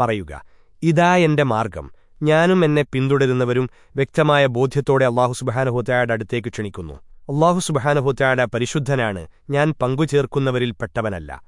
പറയുക ഇതാ എന്റെ മാർഗം ഞാനും എന്നെ പിന്തുടരുന്നവരും വ്യക്തമായ ബോധ്യത്തോടെ അള്ളാഹു സുബഹാനഹുത്തയുടെ അടുത്തേക്ക് ക്ഷണിക്കുന്നു. അള്ളാഹു സുബഹാനഹുത്തയുടെ പരിശുദ്ധനാണ്. ഞാൻ പങ്കുചേർക്കുന്നവരിൽ പെട്ടവനല്ല.